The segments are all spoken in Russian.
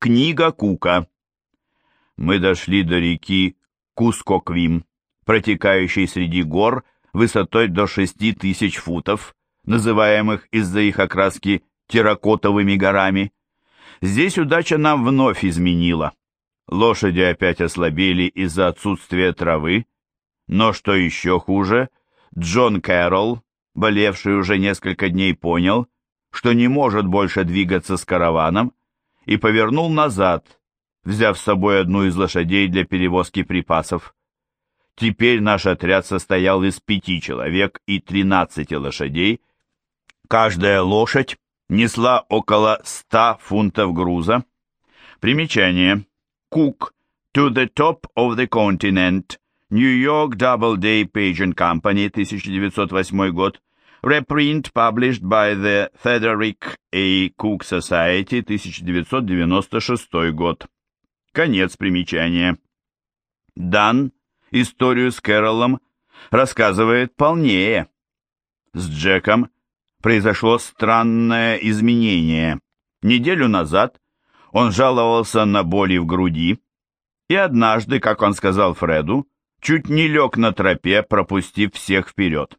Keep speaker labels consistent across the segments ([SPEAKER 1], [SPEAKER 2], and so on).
[SPEAKER 1] Книга Кука. Мы дошли до реки Кускоквим, протекающей среди гор высотой до 6 тысяч футов, называемых из-за их окраски терракотовыми горами. Здесь удача нам вновь изменила. Лошади опять ослабели из-за отсутствия травы, но что еще хуже, Джон Кэрролл, болевший уже несколько дней, понял, что не может больше двигаться с караваном, и повернул назад, взяв с собой одну из лошадей для перевозки припасов. Теперь наш отряд состоял из пяти человек и тринадцати лошадей. Каждая лошадь несла около ста фунтов груза. Примечание. Cook to the top of the continent. New York Doubleday Page and Company, 1908 год. Reprint published by the Frederick A. Cook Society, 1996 год. Конец примечания. Дан историю с Кэролом рассказывает полнее. С Джеком произошло странное изменение. Неделю назад он жаловался на боли в груди, и однажды, как он сказал Фреду, чуть не лег на тропе, пропустив всех вперед.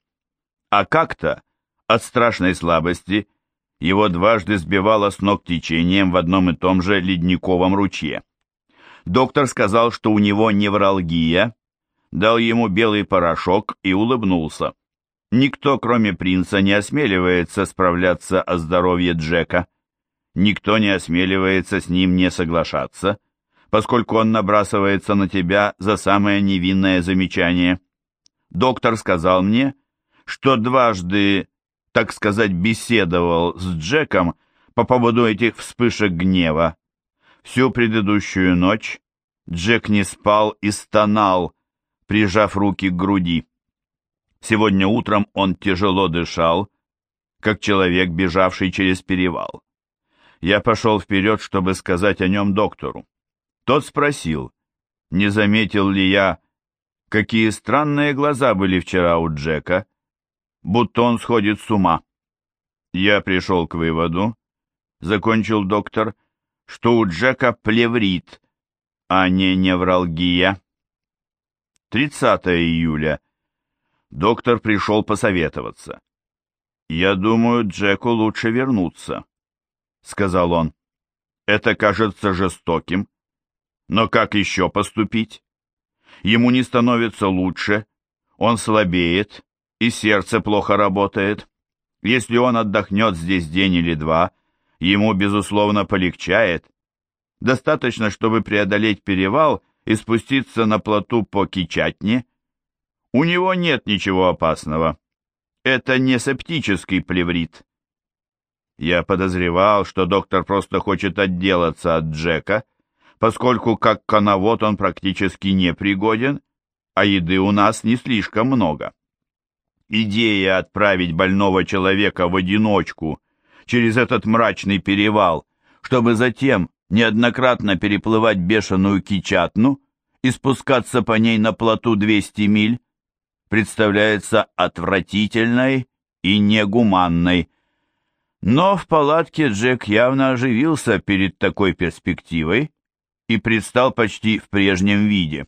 [SPEAKER 1] А как-то, от страшной слабости, его дважды сбивало с ног течением в одном и том же ледниковом ручье. Доктор сказал, что у него невралгия, дал ему белый порошок и улыбнулся. Никто, кроме принца, не осмеливается справляться о здоровье Джека. Никто не осмеливается с ним не соглашаться, поскольку он набрасывается на тебя за самое невинное замечание. Доктор сказал мне, что дважды, так сказать, беседовал с Джеком по поводу этих вспышек гнева. Всю предыдущую ночь Джек не спал и стонал, прижав руки к груди. Сегодня утром он тяжело дышал, как человек, бежавший через перевал. Я пошел вперед, чтобы сказать о нем доктору. Тот спросил, не заметил ли я, какие странные глаза были вчера у Джека, будто он сходит с ума. Я пришел к выводу, закончил доктор, что у Джека плеврит, а не невралгия. 30 июля. Доктор пришел посоветоваться. «Я думаю, Джеку лучше вернуться», — сказал он. «Это кажется жестоким, но как еще поступить? Ему не становится лучше, он слабеет, и сердце плохо работает. Если он отдохнет здесь день или два, ему, безусловно, полегчает. Достаточно, чтобы преодолеть перевал и спуститься на плоту по Кичатне. У него нет ничего опасного. Это не септический плеврит. Я подозревал, что доктор просто хочет отделаться от Джека, поскольку как коновод он практически непригоден, а еды у нас не слишком много. Идея отправить больного человека в одиночку через этот мрачный перевал, чтобы затем неоднократно переплывать бешеную Кичатну и спускаться по ней на плоту 200 миль, представляется отвратительной и негуманной. Но в палатке Джек явно оживился перед такой перспективой и предстал почти в прежнем виде.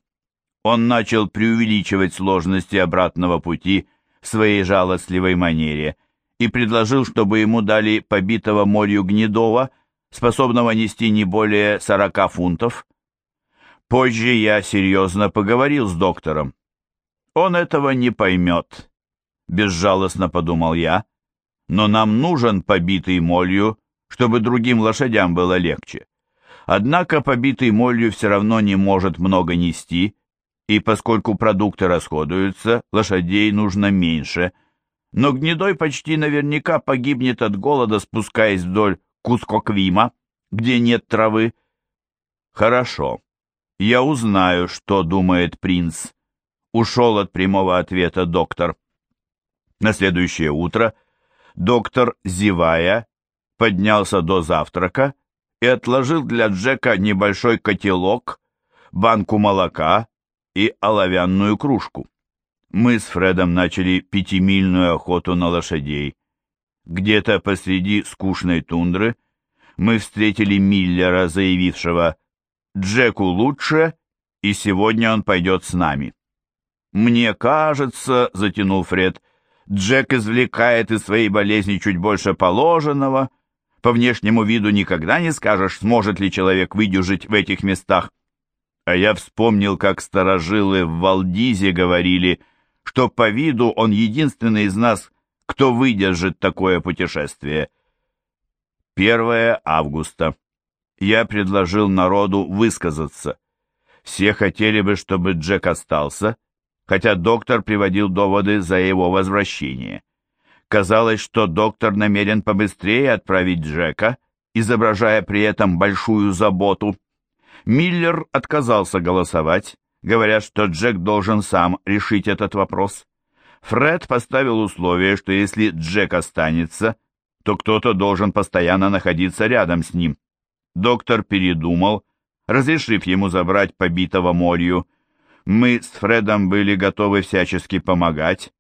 [SPEAKER 1] Он начал преувеличивать сложности обратного пути своей жалостливой манере и предложил, чтобы ему дали побитого морью гнедова, способного нести не более сорока фунтов. Позже я серьезно поговорил с доктором. Он этого не поймет, безжалостно подумал я, но нам нужен побитый молью, чтобы другим лошадям было легче. Однако побитый молью все равно не может много нести, и поскольку продукты расходуются, лошадей нужно меньше, но гнедой почти наверняка погибнет от голода, спускаясь вдоль Кускоквима, где нет травы. Хорошо, я узнаю, что думает принц. Ушел от прямого ответа доктор. На следующее утро доктор, зевая, поднялся до завтрака и отложил для Джека небольшой котелок, банку молока и оловянную кружку. Мы с Фредом начали пятимильную охоту на лошадей. Где-то посреди скучной тундры Мы встретили Миллера, заявившего «Джеку лучше, и сегодня он пойдет с нами». «Мне кажется», — затянул Фред, — «Джек извлекает из своей болезни чуть больше положенного. По внешнему виду никогда не скажешь, сможет ли человек выдержать в этих местах. А я вспомнил, как старожилы в Валдизе говорили, что по виду он единственный из нас, кто выдержит такое путешествие. 1 августа. Я предложил народу высказаться. Все хотели бы, чтобы Джек остался, хотя доктор приводил доводы за его возвращение. Казалось, что доктор намерен побыстрее отправить Джека, изображая при этом большую заботу. Миллер отказался голосовать, говоря, что Джек должен сам решить этот вопрос. Фред поставил условие, что если Джек останется, то кто-то должен постоянно находиться рядом с ним. Доктор передумал, разрешив ему забрать побитого морью. Мы с Фредом были готовы всячески помогать,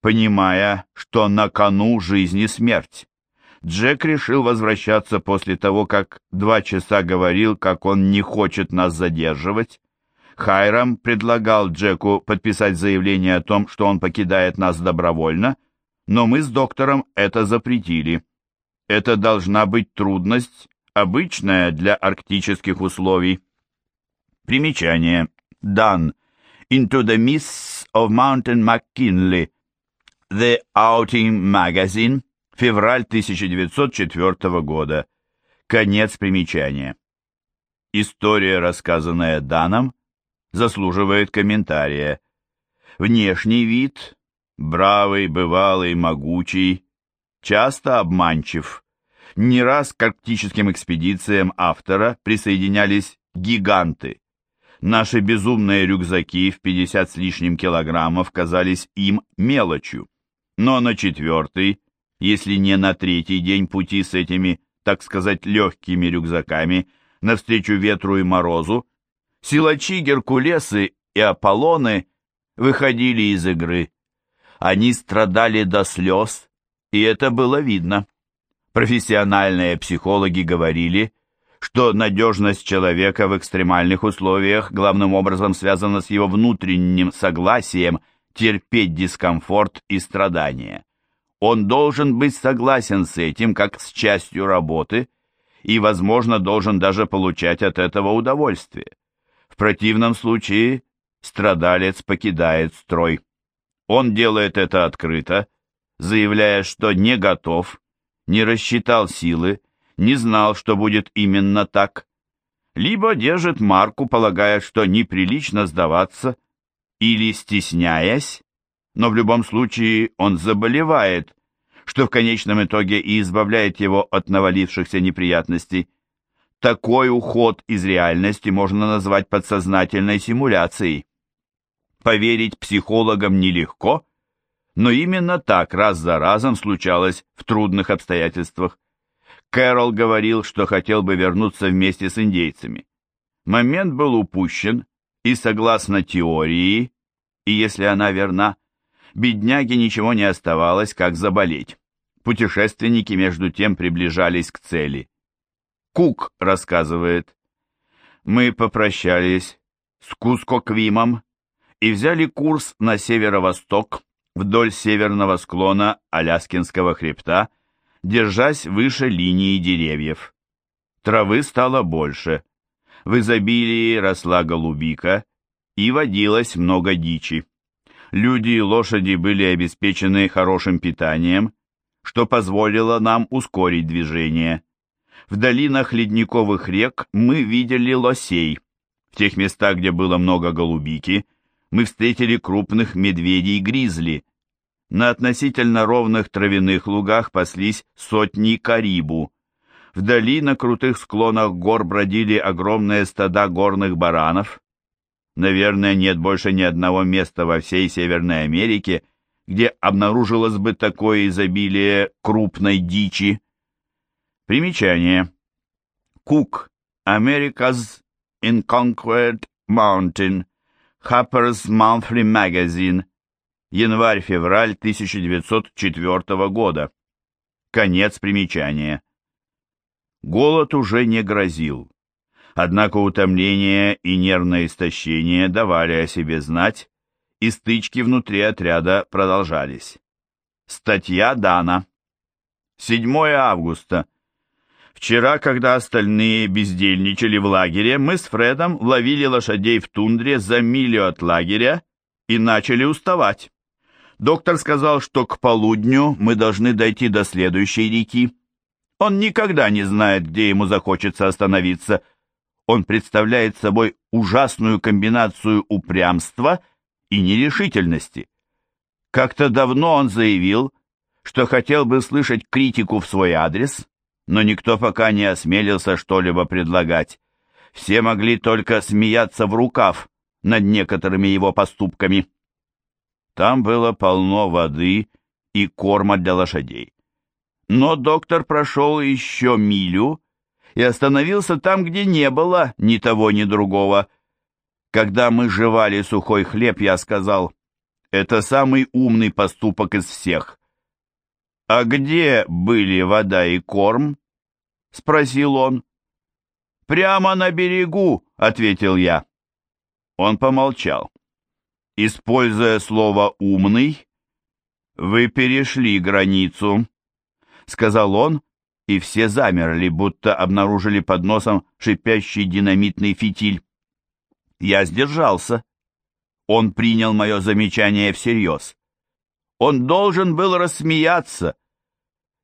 [SPEAKER 1] понимая, что на кону жизнь и смерть. Джек решил возвращаться после того, как два часа говорил, как он не хочет нас задерживать. Хайрам предлагал Джеку подписать заявление о том, что он покидает нас добровольно, но мы с доктором это запретили. Это должна быть трудность, обычная для арктических условий. Примечание. Дан. Into the Mists of Mountain McKinley. The Outing Magazine. Февраль 1904 года. Конец примечания. История, рассказанная Даном, заслуживает комментария. Внешний вид, бравый, бывалый, могучий, часто обманчив. Не раз к арктическим экспедициям автора присоединялись гиганты. Наши безумные рюкзаки в 50 с лишним килограммов казались им мелочью. Но на четвертый, если не на третий день пути с этими, так сказать, легкими рюкзаками, навстречу ветру и морозу, силачи Геркулесы и Аполлоны выходили из игры. Они страдали до слез, и это было видно. Профессиональные психологи говорили, что надежность человека в экстремальных условиях главным образом связана с его внутренним согласием терпеть дискомфорт и страдания. Он должен быть согласен с этим как с частью работы и, возможно, должен даже получать от этого удовольствие. В противном случае страдалец покидает строй. Он делает это открыто, заявляя, что не готов, не рассчитал силы, не знал, что будет именно так, либо держит марку, полагая, что неприлично сдаваться, или стесняясь, но в любом случае он заболевает, что в конечном итоге и избавляет его от навалившихся неприятностей. Такой уход из реальности можно назвать подсознательной симуляцией. Поверить психологам нелегко, но именно так раз за разом случалось в трудных обстоятельствах. Кэрол говорил, что хотел бы вернуться вместе с индейцами. Момент был упущен, и согласно теории, и если она верна, бедняге ничего не оставалось, как заболеть. Путешественники между тем приближались к цели. Кук рассказывает, «Мы попрощались с Кускоквимом и взяли курс на северо-восток вдоль северного склона Аляскинского хребта, держась выше линии деревьев. Травы стало больше, в изобилии росла голубика и водилось много дичи. Люди и лошади были обеспечены хорошим питанием, что позволило нам ускорить движение. В долинах ледниковых рек мы видели лосей. В тех местах, где было много голубики, мы встретили крупных медведей-гризли. На относительно ровных травяных лугах паслись сотни карибу. Вдали на крутых склонах гор бродили огромные стада горных баранов. Наверное, нет больше ни одного места во всей Северной Америке, где обнаружилось бы такое изобилие крупной дичи. Примечание. Кук. America's Inconquered Mountain. Harper's Monthly Magazine. Январь-февраль 1904 года. Конец примечания. Голод уже не грозил. Однако утомление и нервное истощение давали о себе знать, и стычки внутри отряда продолжались. Статья Дана. 7 августа. Вчера, когда остальные бездельничали в лагере, мы с Фредом ловили лошадей в тундре за милю от лагеря и начали уставать. Доктор сказал, что к полудню мы должны дойти до следующей реки. Он никогда не знает, где ему захочется остановиться. Он представляет собой ужасную комбинацию упрямства и нерешительности. Как-то давно он заявил, что хотел бы слышать критику в свой адрес, но никто пока не осмелился что-либо предлагать. Все могли только смеяться в рукав над некоторыми его поступками. Там было полно воды и корма для лошадей. Но доктор прошел еще милю и остановился там, где не было ни того, ни другого. Когда мы жевали сухой хлеб, я сказал, это самый умный поступок из всех. «А где были вода и корм?» — спросил он. «Прямо на берегу», — ответил я. Он помолчал. Используя слово «умный», «Вы перешли границу», — сказал он, и все замерли, будто обнаружили под носом шипящий динамитный фитиль. Я сдержался. Он принял мое замечание всерьез. Он должен был рассмеяться.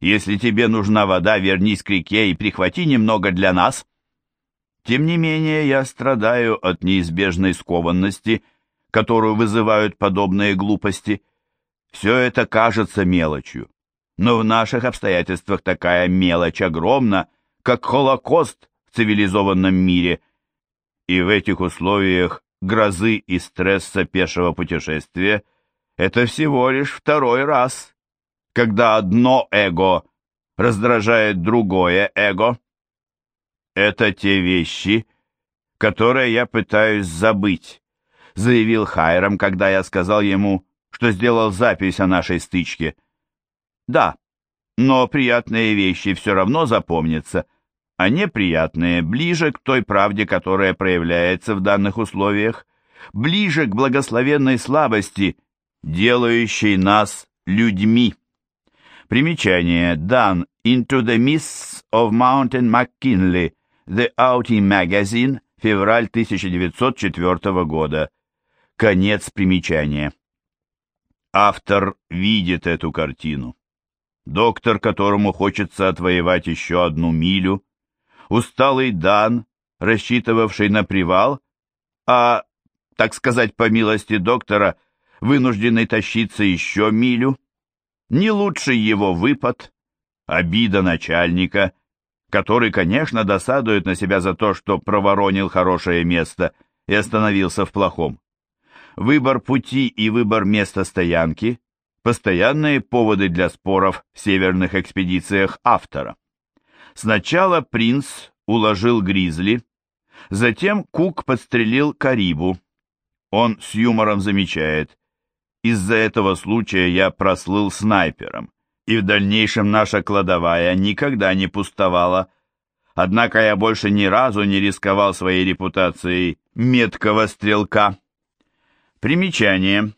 [SPEAKER 1] Если тебе нужна вода, вернись к реке и прихвати немного для нас. Тем не менее, я страдаю от неизбежной скованности — которую вызывают подобные глупости. Все это кажется мелочью, но в наших обстоятельствах такая мелочь огромна, как Холокост в цивилизованном мире. И в этих условиях грозы и стресса пешего путешествия это всего лишь второй раз, когда одно эго раздражает другое эго. Это те вещи, которые я пытаюсь забыть заявил Хайрам, когда я сказал ему, что сделал запись о нашей стычке. Да, но приятные вещи все равно запомнятся, а неприятные ближе к той правде, которая проявляется в данных условиях, ближе к благословенной слабости, делающей нас людьми. Примечание. Дан Into the Mists of Mountain McKinley, The Outing Magazine, февраль 1904 года. Конец примечания. Автор видит эту картину. Доктор, которому хочется отвоевать еще одну милю, усталый Дан, рассчитывавший на привал, а, так сказать, по милости доктора, вынужденный тащиться еще милю, не лучший его выпад, обида начальника, который, конечно, досадует на себя за то, что проворонил хорошее место и остановился в плохом. Выбор пути и выбор места стоянки – постоянные поводы для споров в северных экспедициях автора. Сначала принц уложил Гризли, затем Кук подстрелил Карибу. Он с юмором замечает, из-за этого случая я прослыл снайпером, и в дальнейшем наша кладовая никогда не пустовала. Однако я больше ни разу не рисковал своей репутацией меткого стрелка. Примечание.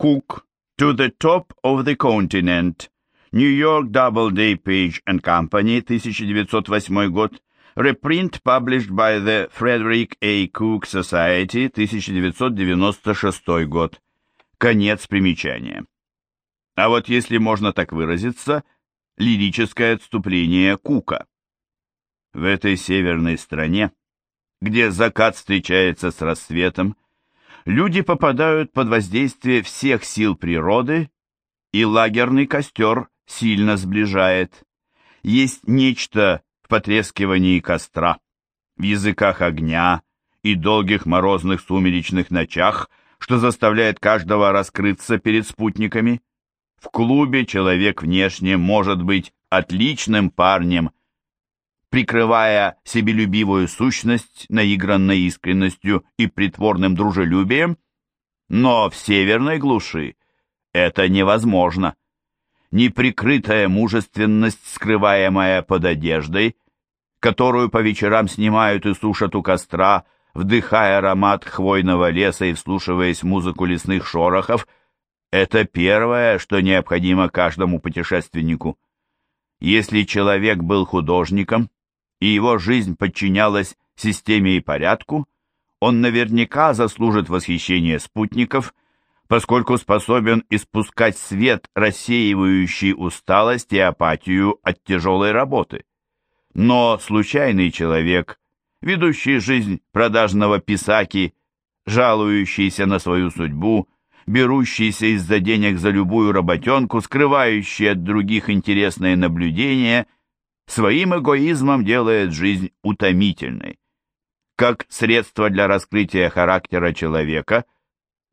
[SPEAKER 1] Cook, To the Top of the Continent. York Doubleday Page and Company, 1908 год. Reprint published by the Frederick A. Cook Society, 1996 год. Конец примечания. А вот если можно так выразиться, лирическое отступление Кука. В этой северной стране, где закат встречается с рассветом, люди попадают под воздействие всех сил природы, и лагерный костер сильно сближает. Есть нечто в потрескивании костра, в языках огня и долгих морозных сумеречных ночах, что заставляет каждого раскрыться перед спутниками. В клубе человек внешне может быть отличным парнем, прикрывая себелюбивую сущность наигранной искренностью и притворным дружелюбием, но в северной глуши это невозможно. неприкрытая мужественность, скрываемая под одеждой, которую по вечерам снимают и сушат у костра, вдыхая аромат хвойного леса и вслушиваясь в музыку лесных шорохов, это первое, что необходимо каждому путешественнику. Если человек был художником, и его жизнь подчинялась системе и порядку, он наверняка заслужит восхищение спутников, поскольку способен испускать свет, рассеивающий усталость и апатию от тяжелой работы. Но случайный человек, ведущий жизнь продажного писаки, жалующийся на свою судьбу, берущийся из-за денег за любую работенку, скрывающий от других интересные наблюдения, своим эгоизмом делает жизнь утомительной. Как средство для раскрытия характера человека,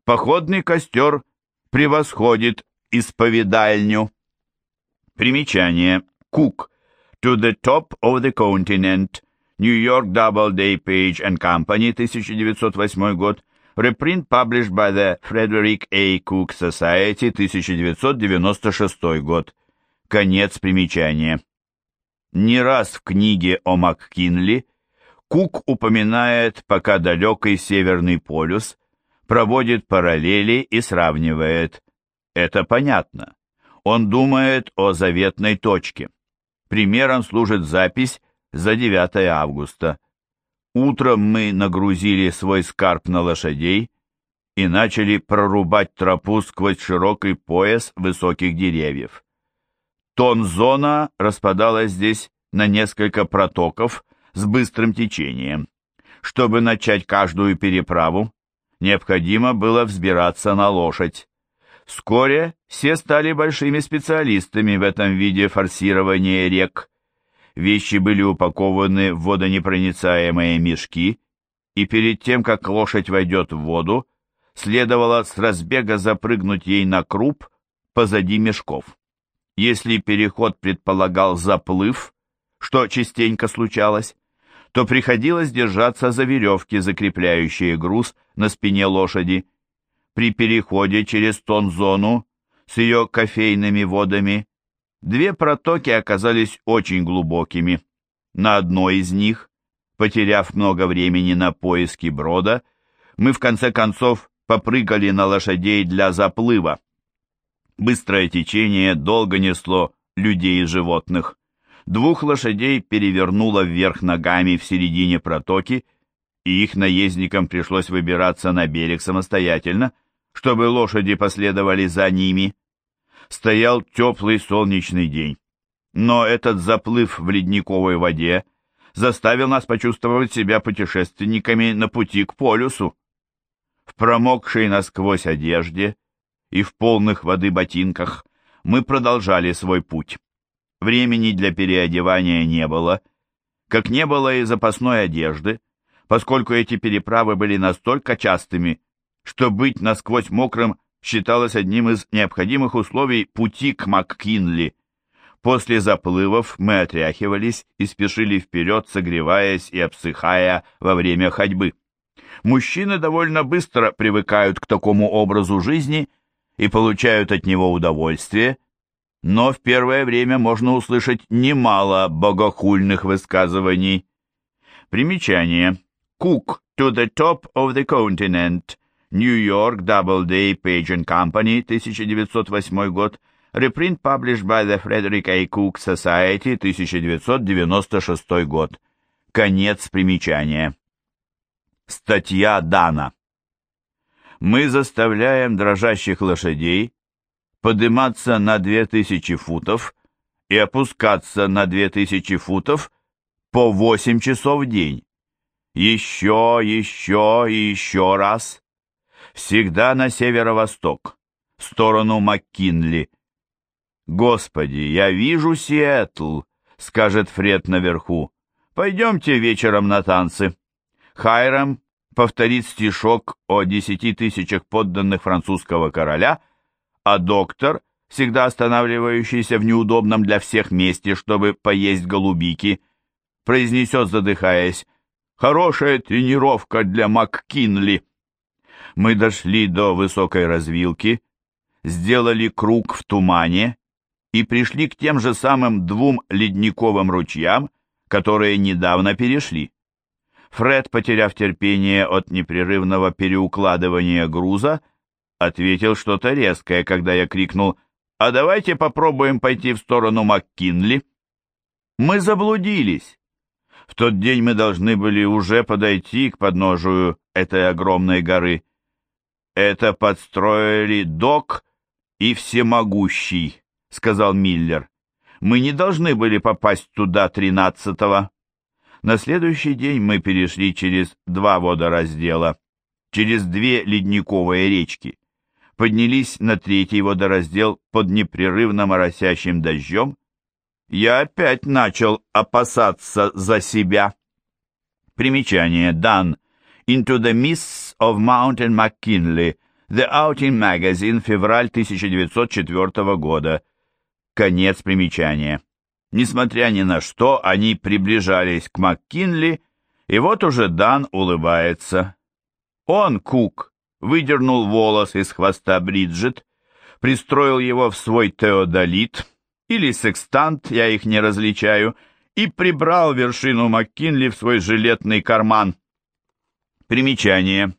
[SPEAKER 1] походный костер превосходит исповедальню. Примечание. Кук. To the top of the continent. New York Doubleday Page and Company, 1908 год. Reprint published by the Frederick A. Cook Society, 1996 год. Конец примечания. Не раз в книге о МакКинли Кук упоминает пока далекий Северный полюс, проводит параллели и сравнивает. Это понятно. Он думает о заветной точке. Примером служит запись за 9 августа. Утром мы нагрузили свой скарб на лошадей и начали прорубать тропу сквозь широкий пояс высоких деревьев. Тон-зона распадалась здесь на несколько протоков с быстрым течением. Чтобы начать каждую переправу, необходимо было взбираться на лошадь. Вскоре все стали большими специалистами в этом виде форсирования рек. Вещи были упакованы в водонепроницаемые мешки, и перед тем, как лошадь войдет в воду, следовало с разбега запрыгнуть ей на круп позади мешков. Если переход предполагал заплыв, что частенько случалось, то приходилось держаться за веревки, закрепляющие груз на спине лошади. При переходе через тон-зону с ее кофейными водами две протоки оказались очень глубокими. На одной из них, потеряв много времени на поиски брода, мы в конце концов попрыгали на лошадей для заплыва. Быстрое течение долго несло людей и животных. Двух лошадей перевернуло вверх ногами в середине протоки, и их наездникам пришлось выбираться на берег самостоятельно, чтобы лошади последовали за ними. Стоял теплый солнечный день, но этот заплыв в ледниковой воде заставил нас почувствовать себя путешественниками на пути к полюсу. В промокшей насквозь одежде и в полных воды ботинках мы продолжали свой путь. Времени для переодевания не было, как не было и запасной одежды, поскольку эти переправы были настолько частыми, что быть насквозь мокрым считалось одним из необходимых условий пути к МакКинли. После заплывов мы отряхивались и спешили вперед, согреваясь и обсыхая во время ходьбы. Мужчины довольно быстро привыкают к такому образу жизни – и получают от него удовольствие, но в первое время можно услышать немало богохульных высказываний. Примечание. Cook to the top of the continent. New York Doubleday Page Company, 1908 год. Reprint published by the Frederick A. Cook Society, 1996 год. Конец примечания. Статья Дана мы заставляем дрожащих лошадей подниматься на 2000 футов и опускаться на 2000 футов по 8 часов в день. Еще, еще и еще раз. Всегда на северо-восток, в сторону МакКинли. «Господи, я вижу Сиэтл», — скажет Фред наверху. «Пойдемте вечером на танцы». Хайрам повторит стишок о десяти тысячах подданных французского короля, а доктор, всегда останавливающийся в неудобном для всех месте, чтобы поесть голубики, произнесет, задыхаясь, «Хорошая тренировка для МакКинли». Мы дошли до высокой развилки, сделали круг в тумане и пришли к тем же самым двум ледниковым ручьям, которые недавно перешли. Фред, потеряв терпение от непрерывного переукладывания груза, ответил что-то резкое, когда я крикнул «А давайте попробуем пойти в сторону МакКинли». Мы заблудились. В тот день мы должны были уже подойти к подножию этой огромной горы. Это подстроили Док и Всемогущий, сказал Миллер. Мы не должны были попасть туда тринадцатого. На следующий день мы перешли через два водораздела, через две ледниковые речки, поднялись на третий водораздел под непрерывно моросящим дождем. Я опять начал опасаться за себя. Примечание. Дан. Into the Mists of Mountain McKinley. The Outing Magazine. Февраль 1904 года. Конец примечания. Несмотря ни на что, они приближались к МакКинли, и вот уже Дан улыбается. Он, Кук, выдернул волос из хвоста Бриджит, пристроил его в свой теодолит, или секстант, я их не различаю, и прибрал вершину МакКинли в свой жилетный карман. Примечание.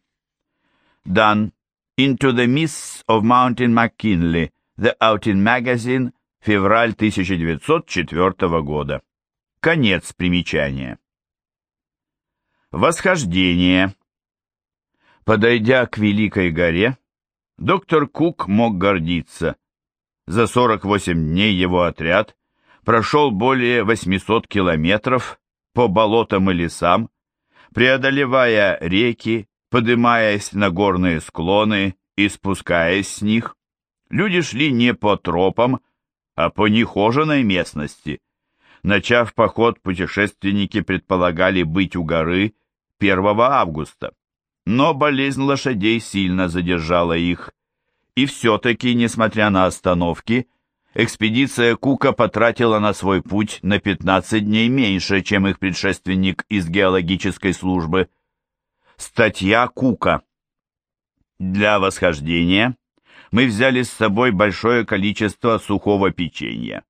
[SPEAKER 1] Дан. Into the Mists of Mountain McKinley. The Outing Magazine. Февраль 1904 года. Конец примечания. Восхождение. Подойдя к Великой горе, доктор Кук мог гордиться. За 48 дней его отряд прошел более 800 километров по болотам и лесам, преодолевая реки, поднимаясь на горные склоны и спускаясь с них. Люди шли не по тропам, а по нехоженной местности. Начав поход, путешественники предполагали быть у горы 1 августа. Но болезнь лошадей сильно задержала их. И все-таки, несмотря на остановки, экспедиция Кука потратила на свой путь на 15 дней меньше, чем их предшественник из геологической службы. Статья Кука. Для восхождения мы взяли с собой большое количество сухого печенья.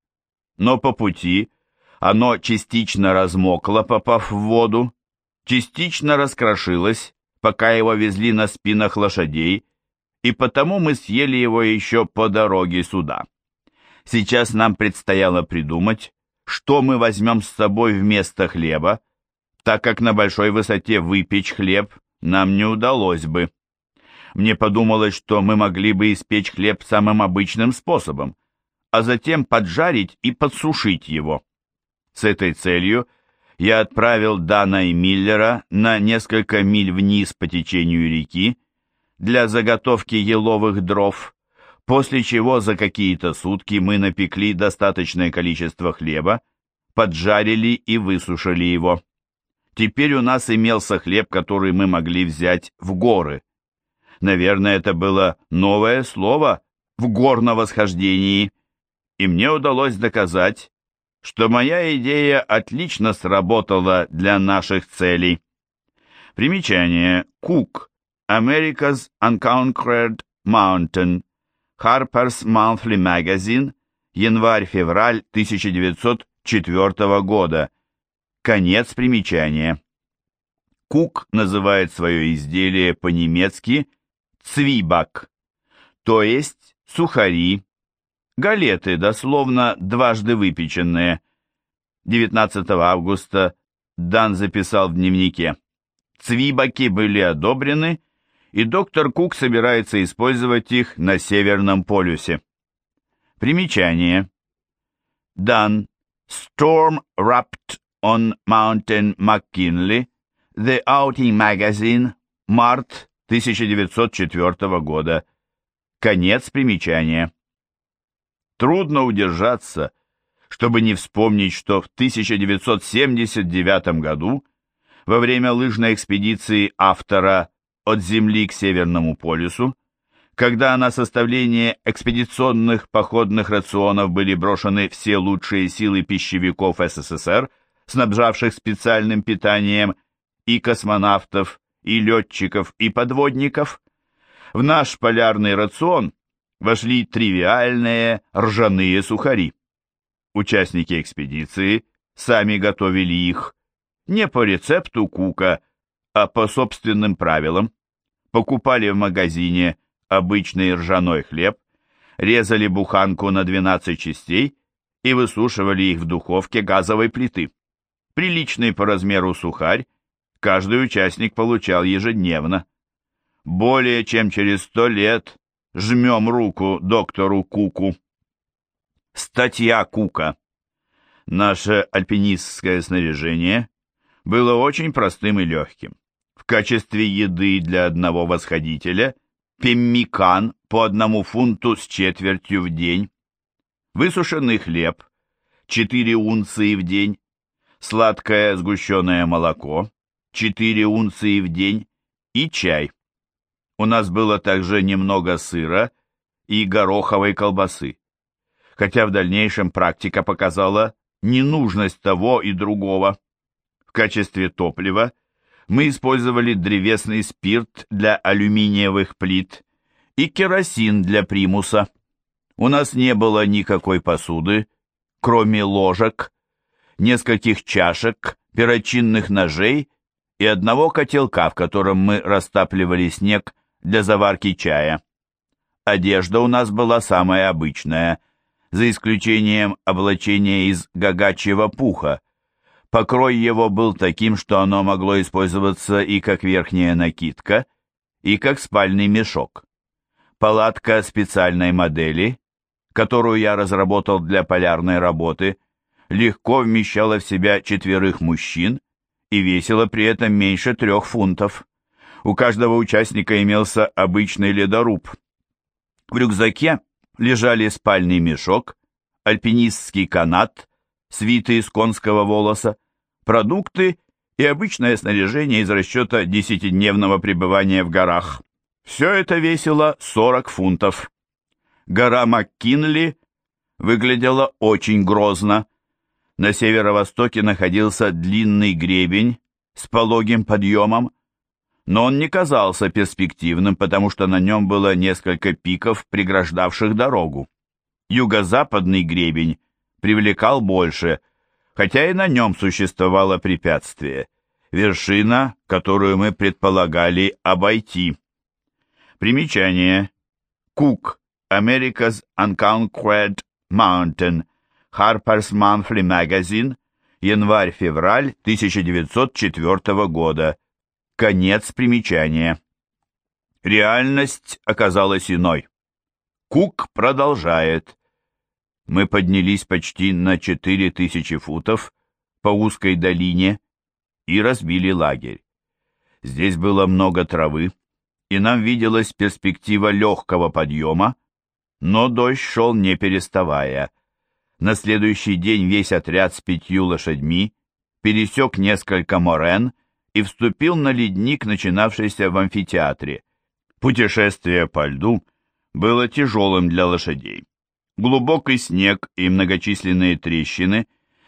[SPEAKER 1] Но по пути оно частично размокло, попав в воду, частично раскрошилось, пока его везли на спинах лошадей, и потому мы съели его еще по дороге сюда. Сейчас нам предстояло придумать, что мы возьмем с собой вместо хлеба, так как на большой высоте выпечь хлеб нам не удалось бы. Мне подумалось, что мы могли бы испечь хлеб самым обычным способом, а затем поджарить и подсушить его. С этой целью я отправил Дана и Миллера на несколько миль вниз по течению реки для заготовки еловых дров, после чего за какие-то сутки мы напекли достаточное количество хлеба, поджарили и высушили его. Теперь у нас имелся хлеб, который мы могли взять в горы. Наверное, это было новое слово в горном восхождении, и мне удалось доказать, что моя идея отлично сработала для наших целей. Примечание. Кук. America's Unconquered Mountain. Harper's Monthly Magazine. Январь-февраль 1904 года. Конец примечания. Кук называет свое изделие по-немецки цвибак, то есть сухари, галеты, дословно дважды выпеченные. 19 августа Дан записал в дневнике. Цвибаки были одобрены, и доктор Кук собирается использовать их на Северном полюсе. Примечание. Дан. Storm Wrapped on Mountain McKinley. The Outing Magazine. Март 1904 года. Конец примечания. Трудно удержаться, чтобы не вспомнить, что в 1979 году, во время лыжной экспедиции автора от Земли к Северному полюсу, когда на составление экспедиционных походных рационов были брошены все лучшие силы пищевиков СССР, снабжавших специальным питанием и космонавтов, и летчиков, и подводников. В наш полярный рацион вошли тривиальные ржаные сухари. Участники экспедиции сами готовили их, не по рецепту Кука, а по собственным правилам. Покупали в магазине обычный ржаной хлеб, резали буханку на 12 частей и высушивали их в духовке газовой плиты. Приличный по размеру сухарь каждый участник получал ежедневно. Более чем через сто лет жмем руку доктору Куку. Статья Кука. Наше альпинистское снаряжение было очень простым и легким. В качестве еды для одного восходителя пеммикан по одному фунту с четвертью в день, высушенный хлеб, 4 унции в день, сладкое сгущенное молоко, 4 унции в день и чай. У нас было также немного сыра и гороховой колбасы, хотя в дальнейшем практика показала ненужность того и другого. В качестве топлива мы использовали древесный спирт для алюминиевых плит и керосин для примуса. У нас не было никакой посуды, кроме ложек, нескольких чашек, перочинных ножей и одного котелка, в котором мы растапливали снег для заварки чая. Одежда у нас была самая обычная, за исключением облачения из гагачьего пуха. Покрой его был таким, что оно могло использоваться и как верхняя накидка, и как спальный мешок. Палатка специальной модели, которую я разработал для полярной работы, легко вмещала в себя четверых мужчин и весила при этом меньше трех фунтов. У каждого участника имелся обычный ледоруб. В рюкзаке лежали спальный мешок, альпинистский канат, свиты из конского волоса, продукты и обычное снаряжение из расчета десятидневного пребывания в горах. Все это весило 40 фунтов. Гора МакКинли выглядела очень грозно. На северо-востоке находился длинный гребень с пологим подъемом, но он не казался перспективным, потому что на нем было несколько пиков, преграждавших дорогу. Юго-западный гребень привлекал больше, хотя и на нем существовало препятствие – вершина, которую мы предполагали обойти. Примечание. Кук. America's Unconquered Mountain. Harper's Monthly Magazine. Январь-февраль 1904 года. Конец примечания. Реальность оказалась иной. Кук продолжает. Мы поднялись почти на 4000 футов по узкой долине и разбили лагерь. Здесь было много травы, и нам виделась перспектива легкого подъема, но дождь шел не переставая. На следующий день весь отряд с пятью лошадьми пересек несколько морен и вступил на ледник, начинавшийся в амфитеатре. Путешествие по льду было тяжелым для лошадей. Глубокий снег и многочисленные трещины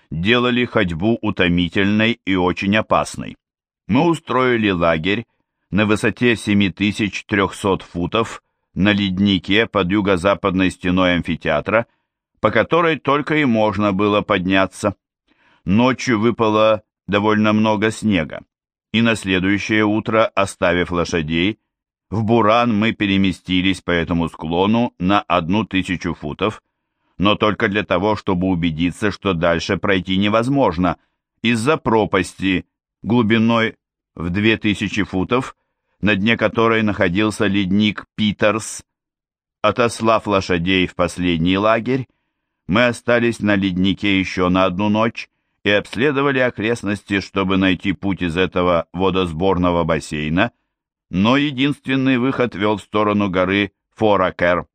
[SPEAKER 1] делали ходьбу утомительной и очень опасной. Мы устроили лагерь на высоте 7300 футов на леднике под юго-западной стеной амфитеатра, по которой только и можно было подняться. Ночью выпало довольно много снега, и на следующее утро, оставив лошадей, в Буран мы переместились по этому склону на одну тысячу футов, но только для того, чтобы убедиться, что дальше пройти невозможно, из-за пропасти глубиной в две тысячи футов, на дне которой находился ледник Питерс. Отослав лошадей в последний лагерь, мы остались на леднике еще на одну ночь и обследовали окрестности, чтобы найти путь из этого водосборного бассейна, но единственный выход вел в сторону горы Форакер.